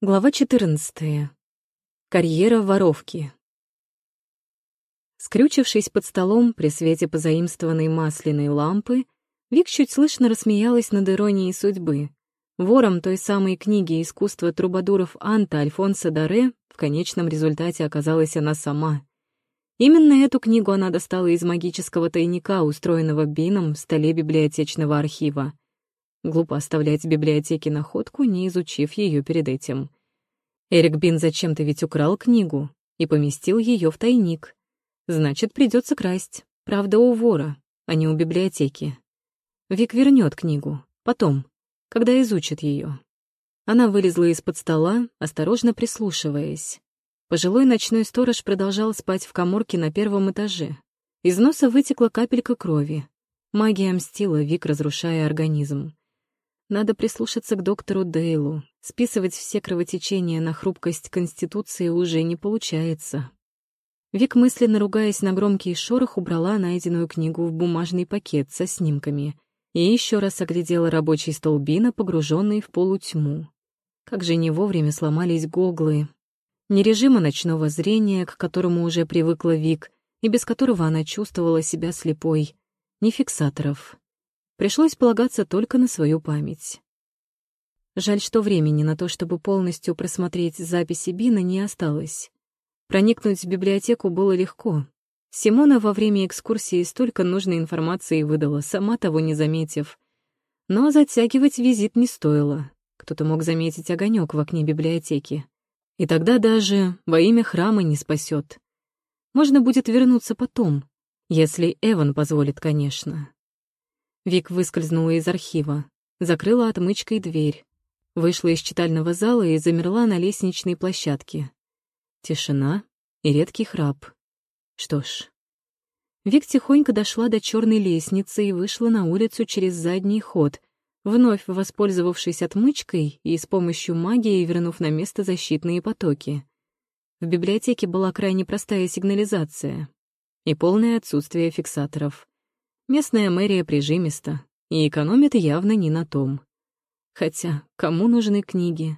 Глава 14. Карьера воровки. Скрючившись под столом при свете позаимствованной масляной лампы, Вик чуть слышно рассмеялась над иронией судьбы. Вором той самой книги искусства трубадуров Анта Альфонса Даре в конечном результате оказалась она сама. Именно эту книгу она достала из магического тайника, устроенного Бином в столе библиотечного архива. Глупо оставлять в библиотеке находку, не изучив ее перед этим. Эрик Бин зачем-то ведь украл книгу и поместил ее в тайник. Значит, придется красть. Правда, у вора, а не у библиотеки. Вик вернет книгу. Потом, когда изучит ее. Она вылезла из-под стола, осторожно прислушиваясь. Пожилой ночной сторож продолжал спать в коморке на первом этаже. Из носа вытекла капелька крови. Магия мстила, Вик разрушая организм. Надо прислушаться к доктору Дейлу. Списывать все кровотечения на хрупкость Конституции уже не получается. Вик, мысленно ругаясь на громкий шорох, убрала найденную книгу в бумажный пакет со снимками и еще раз оглядела рабочий стол Бина, погруженный в полутьму. Как же не вовремя сломались гоглы. Ни режима ночного зрения, к которому уже привыкла Вик, и без которого она чувствовала себя слепой, ни фиксаторов. Пришлось полагаться только на свою память. Жаль, что времени на то, чтобы полностью просмотреть записи Бина, не осталось. Проникнуть в библиотеку было легко. Симона во время экскурсии столько нужной информации выдала, сама того не заметив. Но затягивать визит не стоило. Кто-то мог заметить огонек в окне библиотеки. И тогда даже во имя храма не спасет. Можно будет вернуться потом, если Эван позволит, конечно. Вик выскользнула из архива, закрыла отмычкой дверь, вышла из читального зала и замерла на лестничной площадке. Тишина и редкий храп. Что ж. Вик тихонько дошла до черной лестницы и вышла на улицу через задний ход, вновь воспользовавшись отмычкой и с помощью магии вернув на место защитные потоки. В библиотеке была крайне простая сигнализация и полное отсутствие фиксаторов. Местная мэрия прижимиста и экономит явно не на том. Хотя, кому нужны книги?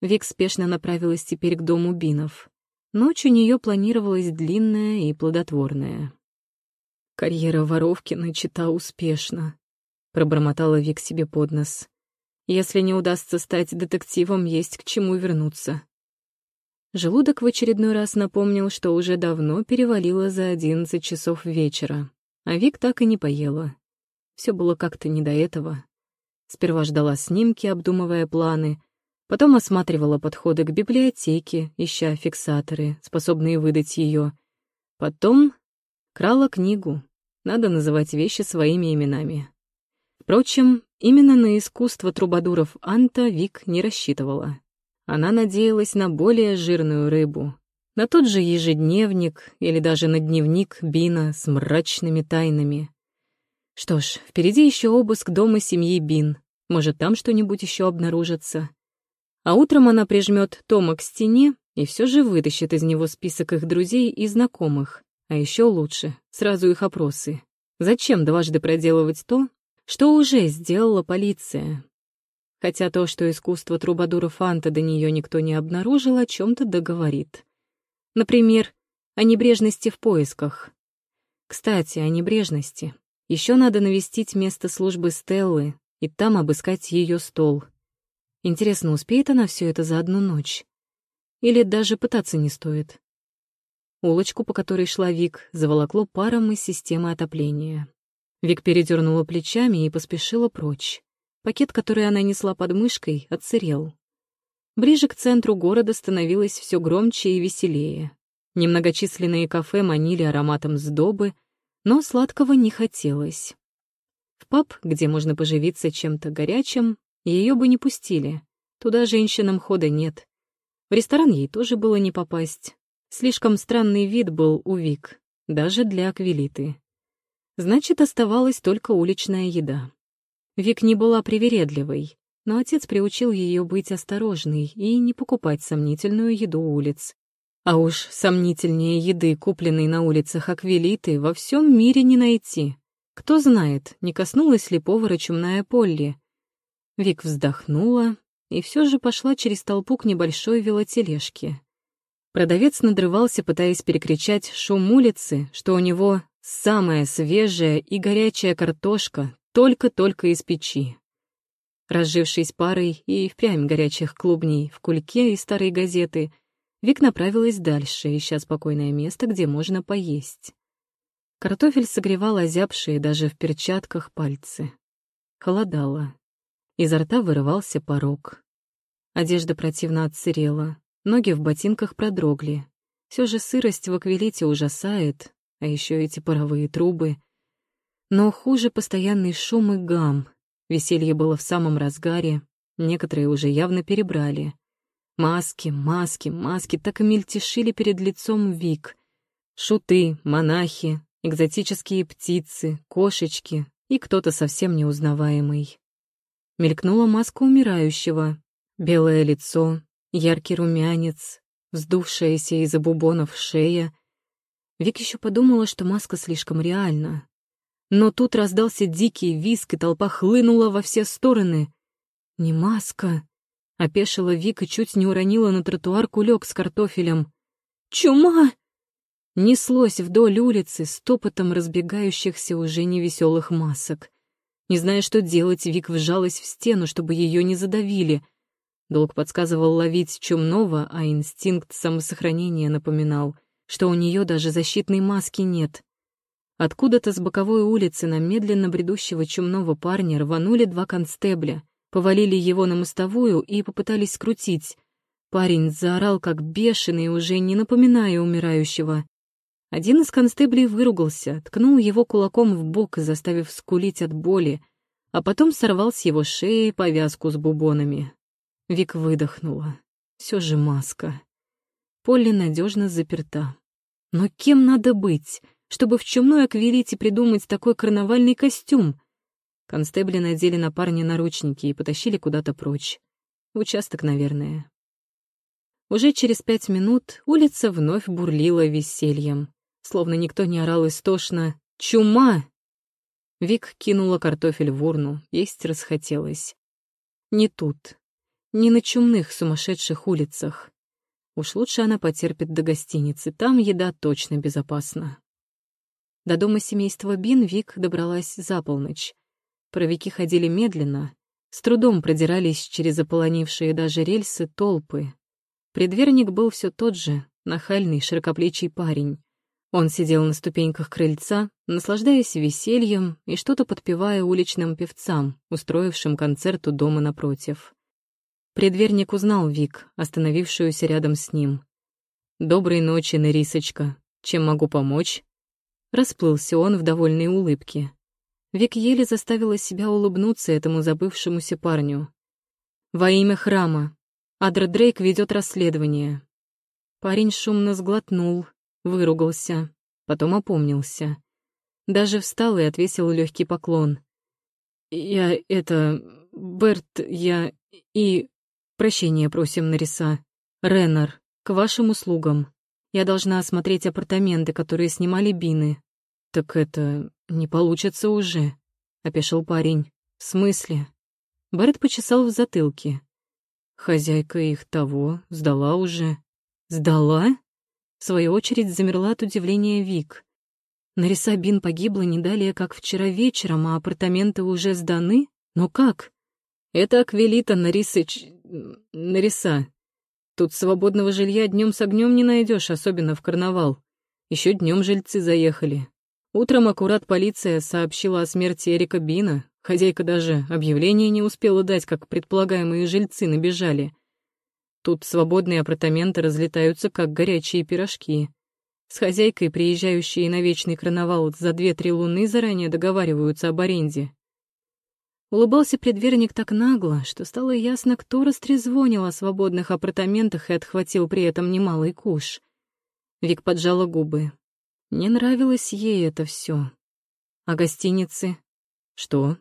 Вик спешно направилась теперь к дому Бинов. Ночь у нее планировалась длинная и плодотворная. «Карьера воровки начата успешно», — пробормотала Вик себе под нос. «Если не удастся стать детективом, есть к чему вернуться». Желудок в очередной раз напомнил, что уже давно перевалило за одиннадцать часов вечера. А Вик так и не поела. Все было как-то не до этого. Сперва ждала снимки, обдумывая планы, потом осматривала подходы к библиотеке, ища фиксаторы, способные выдать ее. Потом крала книгу. Надо называть вещи своими именами. Впрочем, именно на искусство трубадуров Анта Вик не рассчитывала. Она надеялась на более жирную рыбу, на тот же ежедневник или даже на дневник Бина с мрачными тайнами. Что ж, впереди еще обыск дома семьи Бин. Может, там что-нибудь еще обнаружится. А утром она прижмет Тома к стене и все же вытащит из него список их друзей и знакомых. А еще лучше, сразу их опросы. Зачем дважды проделывать то, что уже сделала полиция? Хотя то, что искусство трубадура Фанта до нее никто не обнаружил, о чем-то договорит. Например, о небрежности в поисках. Кстати, о небрежности. Еще надо навестить место службы Стеллы и там обыскать ее стол. Интересно, успеет она все это за одну ночь? Или даже пытаться не стоит? Улочку, по которой шла Вик, заволокло паром из системы отопления. Вик передернула плечами и поспешила прочь. Пакет, который она несла под мышкой, отсырел. Ближе к центру города становилось все громче и веселее. Немногочисленные кафе манили ароматом сдобы, но сладкого не хотелось. В паб, где можно поживиться чем-то горячим, ее бы не пустили. Туда женщинам хода нет. В ресторан ей тоже было не попасть. Слишком странный вид был у Вик, даже для аквилиты. Значит, оставалась только уличная еда. Вик не была привередливой, но отец приучил ее быть осторожной и не покупать сомнительную еду улиц. А уж сомнительнее еды, купленной на улицах Аквилиты, во всем мире не найти. Кто знает, не коснулась ли повара чумная Полли. Вик вздохнула и все же пошла через толпу к небольшой велотележке. Продавец надрывался, пытаясь перекричать шум улицы, что у него самая свежая и горячая картошка только-только из печи. Разжившись парой и впрямь горячих клубней в кульке и старой газеты, Вик направилась дальше, ища спокойное место, где можно поесть. Картофель согревал озябшие даже в перчатках пальцы. Холодало. Изо рта вырывался порог. Одежда противно отсырела, ноги в ботинках продрогли. Все же сырость в аквилите ужасает, а еще эти паровые трубы. Но хуже постоянный шум и гам. Веселье было в самом разгаре, некоторые уже явно перебрали. Маски, маски, маски так и мельтешили перед лицом Вик. Шуты, монахи, экзотические птицы, кошечки и кто-то совсем неузнаваемый. Мелькнула маска умирающего, белое лицо, яркий румянец, вздувшаяся из-за бубонов шея. Вик еще подумала, что маска слишком реальна. Но тут раздался дикий виск, и толпа хлынула во все стороны. «Не маска!» — опешила Вик и чуть не уронила на тротуар кулек с картофелем. «Чума!» Неслось вдоль улицы с топотом разбегающихся уже невеселых масок. Не зная, что делать, Вик вжалась в стену, чтобы ее не задавили. Долг подсказывал ловить чумного, а инстинкт самосохранения напоминал, что у нее даже защитной маски нет. Откуда-то с боковой улицы на медленно бредущего чумного парня рванули два констебля, повалили его на мостовую и попытались скрутить. Парень заорал как бешеный, уже не напоминая умирающего. Один из констеблей выругался, ткнул его кулаком в бок, заставив скулить от боли, а потом сорвал с его шеи повязку с бубонами. Вик выдохнула. Все же маска. Полли надежно заперта. Но кем надо быть, чтобы в чумной аквилите придумать такой карнавальный костюм? Констебли надели на парня наручники и потащили куда-то прочь. В участок, наверное. Уже через пять минут улица вновь бурлила весельем словно никто не орал истошно «Чума!». Вик кинула картофель в урну, есть расхотелось. Не тут, не на чумных сумасшедших улицах. Уж лучше она потерпит до гостиницы, там еда точно безопасна. До дома семейства Бин Вик добралась за полночь. Провики ходили медленно, с трудом продирались через заполонившие даже рельсы толпы. Предверник был все тот же, нахальный, широкоплечий парень. Он сидел на ступеньках крыльца, наслаждаясь весельем и что-то подпевая уличным певцам, устроившим концерт у дома напротив. Предверник узнал Вик, остановившуюся рядом с ним. «Доброй ночи, Нарисочка. Чем могу помочь?» Расплылся он в довольной улыбке. Вик еле заставила себя улыбнуться этому забывшемуся парню. «Во имя храма. Адра Дрейк ведет расследование». Парень шумно сглотнул, выругался, потом опомнился. Даже встал и отвесил легкий поклон. «Я это... Берт, я... и... Прощения просим, Нариса. Реннер, к вашим услугам. Я должна осмотреть апартаменты, которые снимали Бины». «Так это... не получится уже», — опешил парень. «В смысле?» Берт почесал в затылке. «Хозяйка их того сдала уже». «Сдала?» В свою очередь замерла от удивления Вик. Нариса Бин погибла не далее, как вчера вечером, а апартаменты уже сданы? Но как? Это Аквелита Нарисыч... Нариса. Тут свободного жилья днем с огнем не найдешь, особенно в карнавал. Еще днем жильцы заехали. Утром аккурат полиция сообщила о смерти Эрика Бина. Хозяйка даже объявление не успела дать, как предполагаемые жильцы набежали. Тут свободные апартаменты разлетаются, как горячие пирожки. С хозяйкой, приезжающей на вечный карнавал за две-три луны, заранее договариваются об аренде. Улыбался предверник так нагло, что стало ясно, кто растрезвонил о свободных апартаментах и отхватил при этом немалый куш. Вик поджала губы. Не нравилось ей это все. А гостиницы? Что?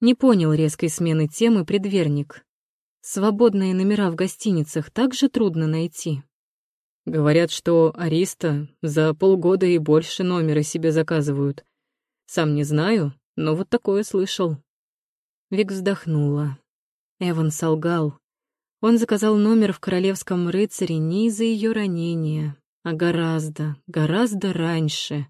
Не понял резкой смены темы предверник. Свободные номера в гостиницах также трудно найти. Говорят, что Ариста за полгода и больше номера себе заказывают. Сам не знаю, но вот такое слышал. Вик вздохнула. Эван солгал. Он заказал номер в «Королевском рыцаре» не из-за ее ранения, а гораздо, гораздо раньше,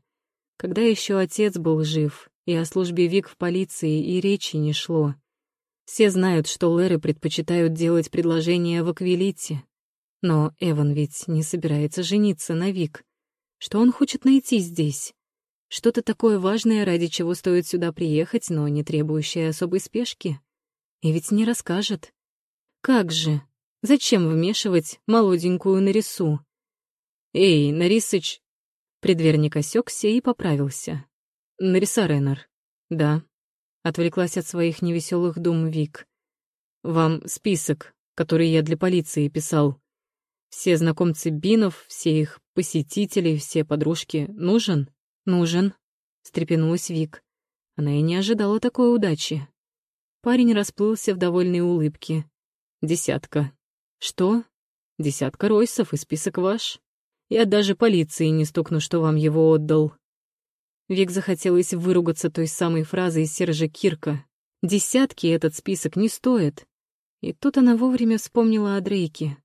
когда еще отец был жив, и о службе Вик в полиции и речи не шло. Все знают, что Леры предпочитают делать предложения в Аквилите. Но Эван ведь не собирается жениться на Вик. Что он хочет найти здесь? Что-то такое важное, ради чего стоит сюда приехать, но не требующее особой спешки? И ведь не расскажет. Как же? Зачем вмешивать молоденькую Нарису? «Эй, Нарисыч!» Предверник осекся и поправился. «Нариса Реннер». «Да». Отвлеклась от своих невеселых дум Вик. «Вам список, который я для полиции писал. Все знакомцы Бинов, все их посетители, все подружки. Нужен?» «Нужен», — встрепенулась Вик. Она и не ожидала такой удачи. Парень расплылся в довольной улыбке. «Десятка». «Что?» «Десятка Ройсов и список ваш. Я даже полиции не стукну, что вам его отдал». Вик захотелось выругаться той самой фразой из Сержа Кирка. «Десятки этот список не стоит». И тут она вовремя вспомнила о Дрейке.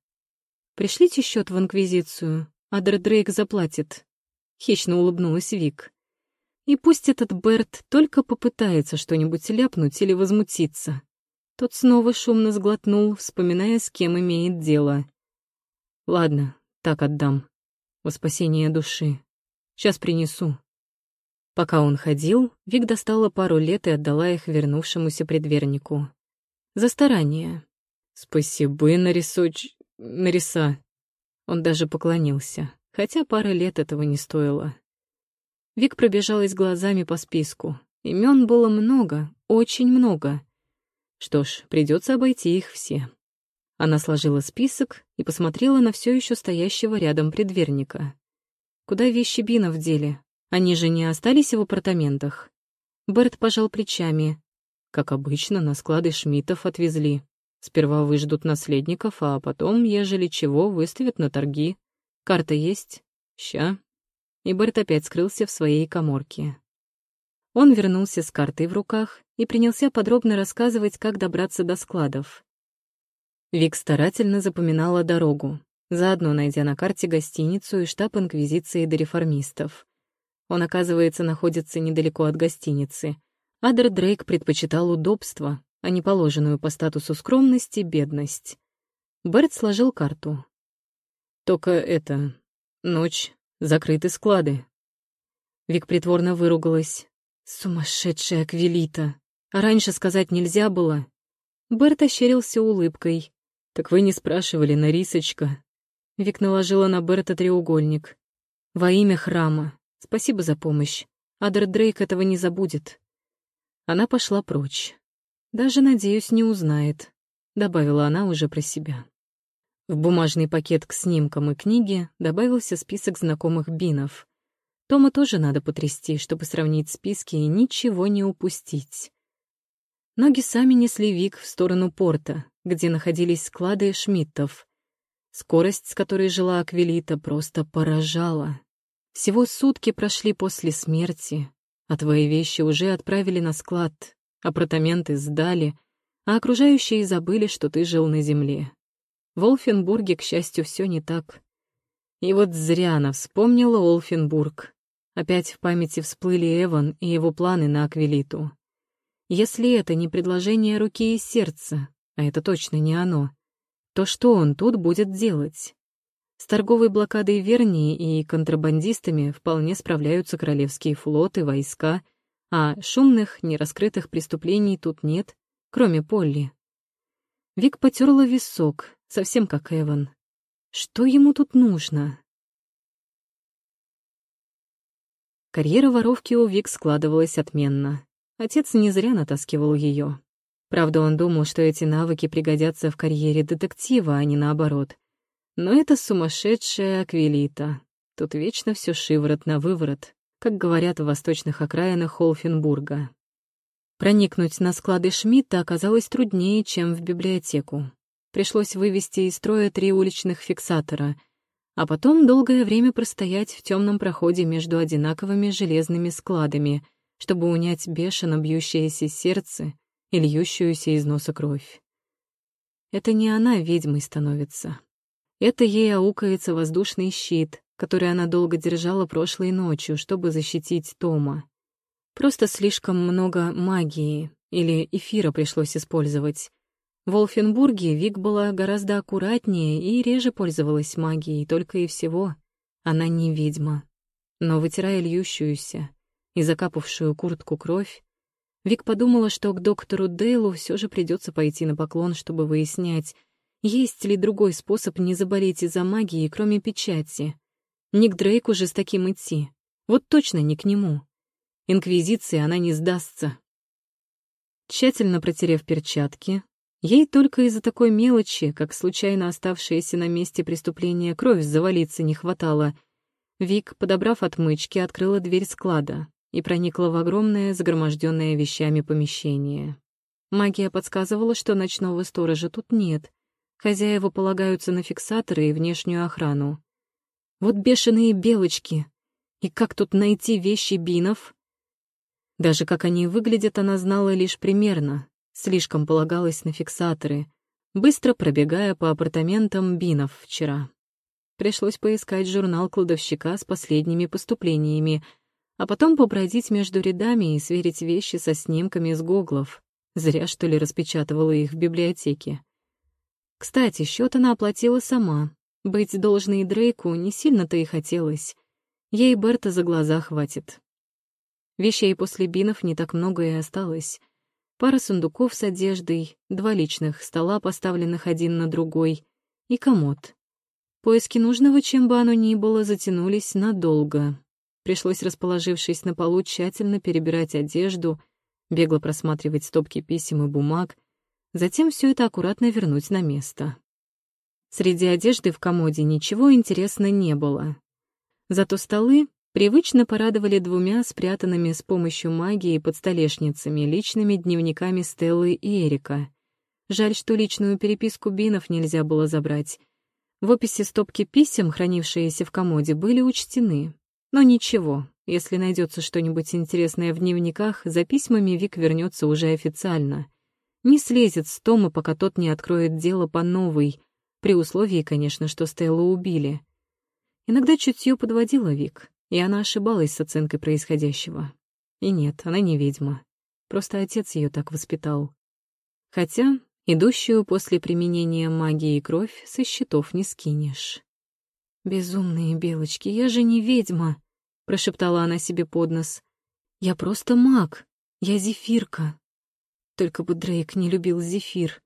«Пришлите счет в Инквизицию, Адер Дрейк заплатит». Хищно улыбнулась Вик. И пусть этот Берт только попытается что-нибудь ляпнуть или возмутиться. Тот снова шумно сглотнул, вспоминая, с кем имеет дело. «Ладно, так отдам. Во спасение души. Сейчас принесу». Пока он ходил, Вик достала пару лет и отдала их вернувшемуся предвернику. За старание. «Спасибо, нарисоч... нариса». Он даже поклонился хотя пара лет этого не стоило. Вик пробежалась глазами по списку. Имен было много, очень много. Что ж, придется обойти их все. Она сложила список и посмотрела на все еще стоящего рядом предверника. Куда вещи Бина в деле? Они же не остались в апартаментах. Берт пожал плечами. Как обычно, на склады Шмитов отвезли. Сперва выждут наследников, а потом, ежели чего, выставят на торги. Карта есть? Ща. И Берт опять скрылся в своей коморке. Он вернулся с картой в руках и принялся подробно рассказывать, как добраться до складов. Вик старательно запоминала дорогу, заодно найдя на карте гостиницу и штаб Инквизиции до реформистов. Он, оказывается, находится недалеко от гостиницы. Адер Дрейк предпочитал удобство, а не положенную по статусу скромности бедность. Берт сложил карту, только это... Ночь, закрыты склады. Вик притворно выругалась. Сумасшедшая Аквилита. А раньше сказать нельзя было. Берт ощерился улыбкой. «Так вы не спрашивали, Нарисочка?» Вик наложила на Берта треугольник. «Во имя храма. Спасибо за помощь. Адер Дрейк этого не забудет». Она пошла прочь. «Даже, надеюсь, не узнает», — добавила она уже про себя. В бумажный пакет к снимкам и книге добавился список знакомых бинов. Тома тоже надо потрясти, чтобы сравнить списки и ничего не упустить. Ноги сами несли Вик в сторону порта, где находились склады Шмидтов. Скорость, с которой жила Аквилита, просто поражала. Всего сутки прошли после смерти, а твои вещи уже отправили на склад, апартаменты сдали, а окружающие забыли, что ты жил на земле. В Олфенбурге, к счастью, все не так. И вот зря она вспомнила Олфенбург. Опять в памяти всплыли Эван и его планы на Аквилиту. Если это не предложение руки и сердца, а это точно не оно, то что он тут будет делать? С торговой блокадой Вернии и контрабандистами вполне справляются королевские флоты, войска, а шумных, нераскрытых преступлений тут нет, кроме Полли. Вик потерла висок, совсем как Эван. Что ему тут нужно? Карьера воровки у Вик складывалась отменно. Отец не зря натаскивал ее. Правда, он думал, что эти навыки пригодятся в карьере детектива, а не наоборот. Но это сумасшедшая Аквилита. Тут вечно все шиворот на выворот, как говорят в восточных окраинах Холфенбурга. Проникнуть на склады Шмидта оказалось труднее, чем в библиотеку. Пришлось вывести из строя три уличных фиксатора, а потом долгое время простоять в темном проходе между одинаковыми железными складами, чтобы унять бешено бьющееся сердце и льющуюся из носа кровь. Это не она ведьмой становится. Это ей аукается воздушный щит, который она долго держала прошлой ночью, чтобы защитить Тома. Просто слишком много магии или эфира пришлось использовать. В Волфенбурге Вик была гораздо аккуратнее и реже пользовалась магией, только и всего. Она не ведьма. Но, вытирая льющуюся и закапавшую куртку кровь, Вик подумала, что к доктору Дейлу все же придется пойти на поклон, чтобы выяснять, есть ли другой способ не заболеть из-за магии, кроме печати. Не к Дрейку же с таким идти. Вот точно не к нему. Инквизиции она не сдастся. Тщательно протерев перчатки, ей только из-за такой мелочи, как случайно оставшаяся на месте преступления кровь завалиться не хватало, Вик, подобрав отмычки, открыла дверь склада и проникла в огромное, загроможденное вещами помещение. Магия подсказывала, что ночного сторожа тут нет, Хозяева полагаются на фиксаторы и внешнюю охрану. Вот бешеные белочки. И как тут найти вещи бинов? Даже как они выглядят, она знала лишь примерно. Слишком полагалась на фиксаторы, быстро пробегая по апартаментам бинов вчера. Пришлось поискать журнал кладовщика с последними поступлениями, а потом побродить между рядами и сверить вещи со снимками с гоглов. Зря, что ли, распечатывала их в библиотеке. Кстати, счет она оплатила сама. Быть должной Дрейку не сильно-то и хотелось. Ей Берта за глаза хватит. Вещей после бинов не так много и осталось. Пара сундуков с одеждой, два личных стола, поставленных один на другой, и комод. Поиски нужного, чем бы оно ни было, затянулись надолго. Пришлось, расположившись на полу, тщательно перебирать одежду, бегло просматривать стопки писем и бумаг, затем все это аккуратно вернуть на место. Среди одежды в комоде ничего интересного не было. Зато столы привычно порадовали двумя спрятанными с помощью магии под столешницами личными дневниками Стеллы и Эрика. Жаль, что личную переписку Бинов нельзя было забрать. В описи стопки писем, хранившиеся в комоде, были учтены. Но ничего, если найдется что-нибудь интересное в дневниках, за письмами Вик вернется уже официально — не слезет с Тома, пока тот не откроет дело по новой, при условии, конечно, что Стеллу убили. Иногда чутье подводила Вик, и она ошибалась с оценкой происходящего. И нет, она не ведьма. Просто отец ее так воспитал. Хотя идущую после применения магии кровь со счетов не скинешь. «Безумные белочки, я же не ведьма!» — прошептала она себе под нос. «Я просто маг, я зефирка, только бы Дрейк не любил зефир,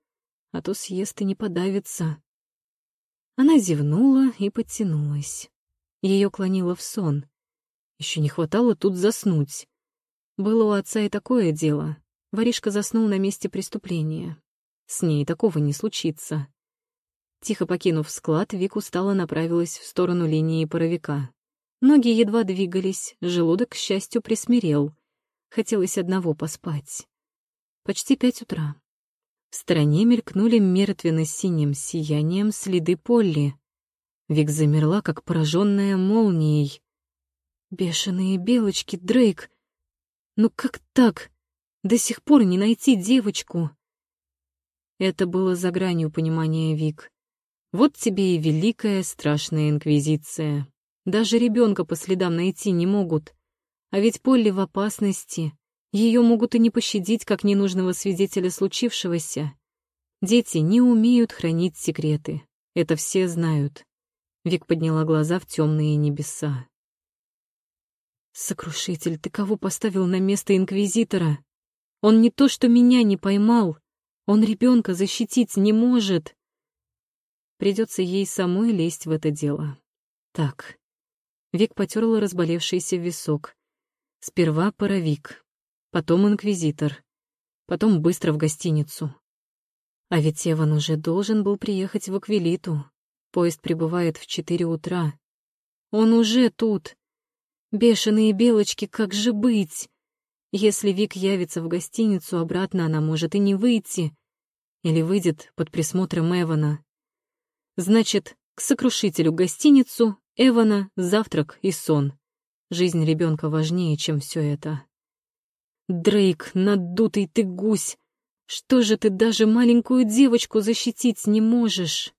а то съест и не подавится. Она зевнула и подтянулась. Ее клонило в сон. Еще не хватало тут заснуть. Было у отца и такое дело. Воришка заснул на месте преступления. С ней такого не случится. Тихо покинув склад, Вик устало направилась в сторону линии паровика. Ноги едва двигались, желудок, к счастью, присмирел. Хотелось одного поспать. Почти пять утра. В стороне мелькнули мертвенно-синим сиянием следы Полли. Вик замерла, как пораженная молнией. «Бешеные белочки, Дрейк! Ну как так? До сих пор не найти девочку!» Это было за гранью понимания Вик. Вот тебе и великая страшная инквизиция. Даже ребенка по следам найти не могут. А ведь Полли в опасности. Ее могут и не пощадить как ненужного свидетеля случившегося. Дети не умеют хранить секреты. Это все знают. Вик подняла глаза в темные небеса. «Сокрушитель, ты кого поставил на место инквизитора? Он не то, что меня не поймал. Он ребенка защитить не может. Придется ей самой лезть в это дело. Так». Вик потерла разболевшийся висок. Сперва паровик, потом инквизитор, потом быстро в гостиницу. А ведь Эван уже должен был приехать в Аквилиту. Поезд прибывает в четыре утра. Он уже тут. Бешеные белочки, как же быть? Если Вик явится в гостиницу, обратно она может и не выйти. Или выйдет под присмотром Эвана. Значит, к сокрушителю гостиницу, Эвана, завтрак и сон. Жизнь ребенка важнее, чем все это. «Дрейк, надутый ты гусь! Что же ты даже маленькую девочку защитить не можешь?